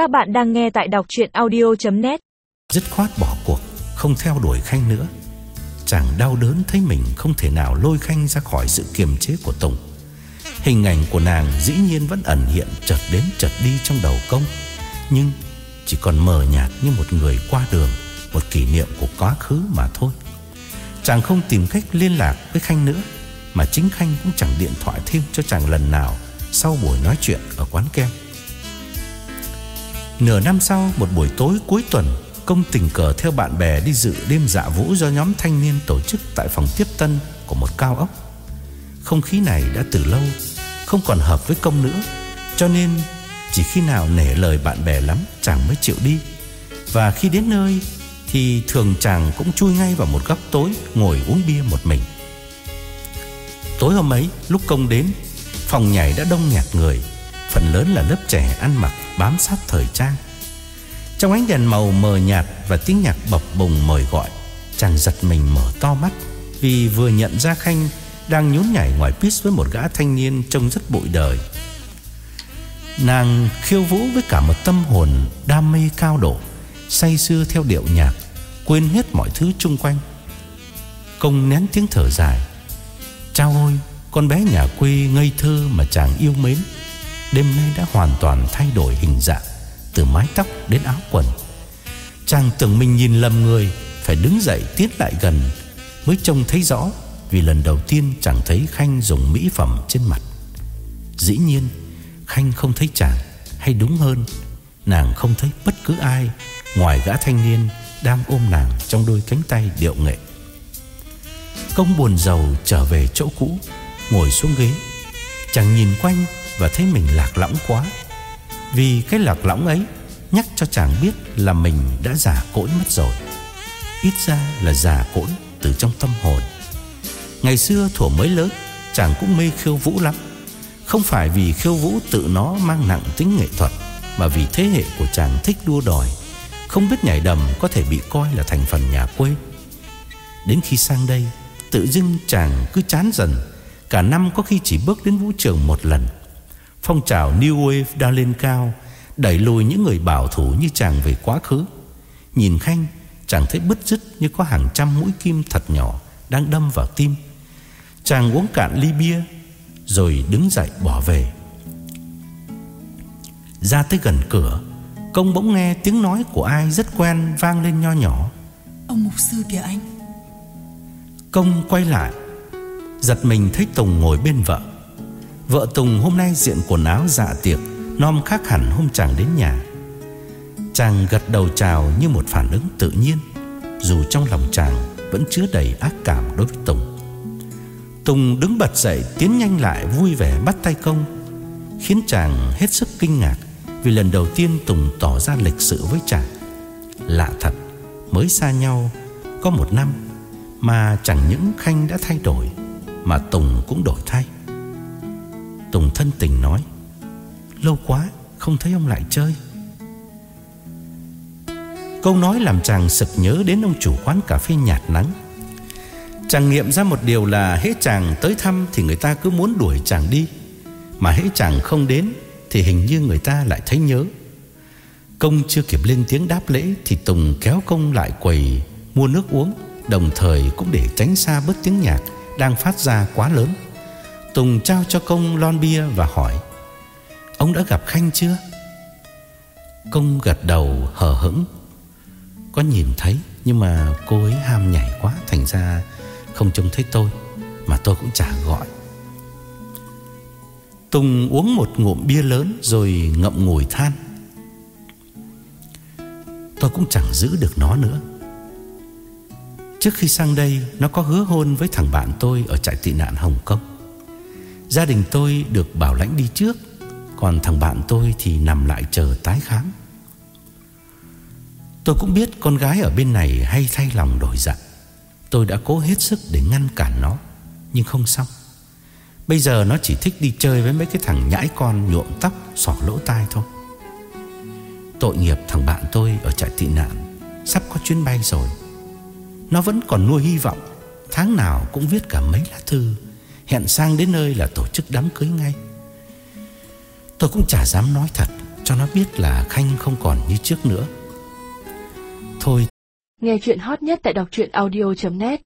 Các bạn đang nghe tại đọc chuyện audio.net Dứt khoát bỏ cuộc, Không theo đuổi Khanh nữa. Chàng đau đớn thấy mình không thể nào lôi Khanh ra khỏi sự kiềm chế của Tùng. Hình ảnh của nàng dĩ nhiên vẫn ẩn hiện chợt đến chợt đi trong đầu công. Nhưng chỉ còn mờ nhạt như một người qua đường, Một kỷ niệm của quá khứ mà thôi. Chàng không tìm cách liên lạc với Khanh nữa, Mà chính Khanh cũng chẳng điện thoại thêm cho chàng lần nào Sau buổi nói chuyện ở quán kem. Nửa năm sau, một buổi tối cuối tuần, Công tình cờ theo bạn bè đi dự đêm dạ vũ Do nhóm thanh niên tổ chức tại phòng tiếp tân của một cao ốc. Không khí này đã từ lâu, Không còn hợp với công nữa, Cho nên chỉ khi nào nể lời bạn bè lắm, Chàng mới chịu đi. Và khi đến nơi, Thì thường chàng cũng chui ngay vào một góc tối, Ngồi uống bia một mình. Tối hôm ấy, lúc công đến, Phòng nhảy đã đông nghẹt người. Phần lớn là lớp trẻ ăn mặc, bám sát thời trang. Trong ánh đèn màu mờ nhạt Và tiếng nhạc bập bùng mời gọi, Chàng giật mình mở to mắt Vì vừa nhận ra Khanh Đang nhún nhảy ngoài pit với một gã thanh niên Trông rất bụi đời. Nàng khiêu vũ với cả một tâm hồn Đam mê cao độ, Say sưa theo điệu nhạc, Quên hết mọi thứ chung quanh. Công nén tiếng thở dài, Chao ôi, Con bé nhà quê ngây thơ mà chàng yêu mến. Đêm nay đã hoàn toàn thay đổi hình dạng, Từ mái tóc đến áo quần. Chàng tưởng mình nhìn lầm người, Phải đứng dậy tiến lại gần, Mới trông thấy rõ Vì lần đầu tiên chẳng thấy Khanh dùng mỹ phẩm trên mặt. Dĩ nhiên, Khanh không thấy chàng, Hay đúng hơn, Nàng không thấy bất cứ ai Ngoài gã thanh niên Đang ôm nàng trong đôi cánh tay điệu nghệ. Công buồn giàu trở về chỗ cũ, Ngồi xuống ghế, Chàng nhìn quanh và thấy mình lạc lõng quá. Vì cái lạc lõng ấy Nhắc cho chàng biết là mình đã già cỗi mất rồi. Ít ra là già cỗi từ trong tâm hồn. Ngày xưa thuở mới lớn, Chàng cũng mê khiêu vũ lắm. Không phải vì khiêu vũ tự nó mang nặng tính nghệ thuật, Mà vì thế hệ của chàng thích đua đòi, Không biết nhảy đầm có thể bị coi là thành phần nhà quê. Đến khi sang đây, Tự dưng chàng cứ chán dần, Cả năm có khi chỉ bước đến vũ trường một lần. Phong trào New Wave đang lên cao Đẩy lùi những người bảo thủ như chàng về quá khứ. Nhìn Khanh Chàng thấy bứt rứt như có hàng trăm mũi kim thật nhỏ Đang đâm vào tim. Chàng uống cạn ly bia Rồi đứng dậy bỏ về. Ra tới gần cửa Công bỗng nghe tiếng nói của ai rất quen vang lên nho nhỏ. Ông mục sư kìa anh. Công quay lại Giật mình thấy Tùng ngồi bên vợ Vợ Tùng hôm nay diện quần áo dạ tiệc, Nom khác hẳn hôm chàng đến nhà. Chàng gật đầu chào như một phản ứng tự nhiên, Dù trong lòng chàng vẫn chứa đầy ác cảm đối với Tùng. Tùng đứng bật dậy tiến nhanh lại vui vẻ bắt tay công, Khiến chàng hết sức kinh ngạc Vì lần đầu tiên Tùng tỏ ra lịch sự với chàng. Lạ thật, Mới xa nhau có một năm Mà chẳng những Khanh đã thay đổi, Mà Tùng cũng đổi thay. Tùng thân tình nói, Lâu quá không thấy ông lại chơi. Câu nói làm chàng sực nhớ đến ông chủ quán cà phê nhạt nắng. Chàng nghiệm ra một điều là hết chàng tới thăm thì người ta cứ muốn đuổi chàng đi, Mà hết chàng không đến thì hình như người ta lại thấy nhớ. Công chưa kịp lên tiếng đáp lễ thì Tùng kéo công lại quầy mua nước uống, Đồng thời cũng để tránh xa bớt tiếng nhạc đang phát ra quá lớn. Tùng trao cho công lon bia và hỏi, Ông đã gặp Khanh chưa? Công gật đầu hờ hững. Có nhìn thấy, Nhưng mà cô ấy ham nhảy quá, Thành ra không trông thấy tôi, Mà tôi cũng chả gọi. Tùng uống một ngụm bia lớn Rồi ngậm ngùi than. Tôi cũng chẳng giữ được nó nữa. Trước khi sang đây, Nó có hứa hôn với thằng bạn tôi Ở trại tị nạn Hồng Kông. Gia đình tôi được bảo lãnh đi trước, Còn thằng bạn tôi thì nằm lại chờ tái khám. Tôi cũng biết con gái ở bên này hay thay lòng đổi dạ. Tôi đã cố hết sức để ngăn cản nó, Nhưng không xong. Bây giờ nó chỉ thích đi chơi với mấy cái thằng nhãi con nhuộm tóc Sỏ lỗ tai thôi. Tội nghiệp thằng bạn tôi ở trại tị nạn, Sắp có chuyến bay rồi. Nó vẫn còn nuôi hy vọng, Tháng nào cũng viết cả mấy lá thư Hẹn sang đến nơi là tổ chức đám cưới ngay. Tôi cũng chả dám nói thật, cho nó biết là Khanh không còn như trước nữa. Thôi. Nghe chuyện hot nhất tại đọc truyện audio.net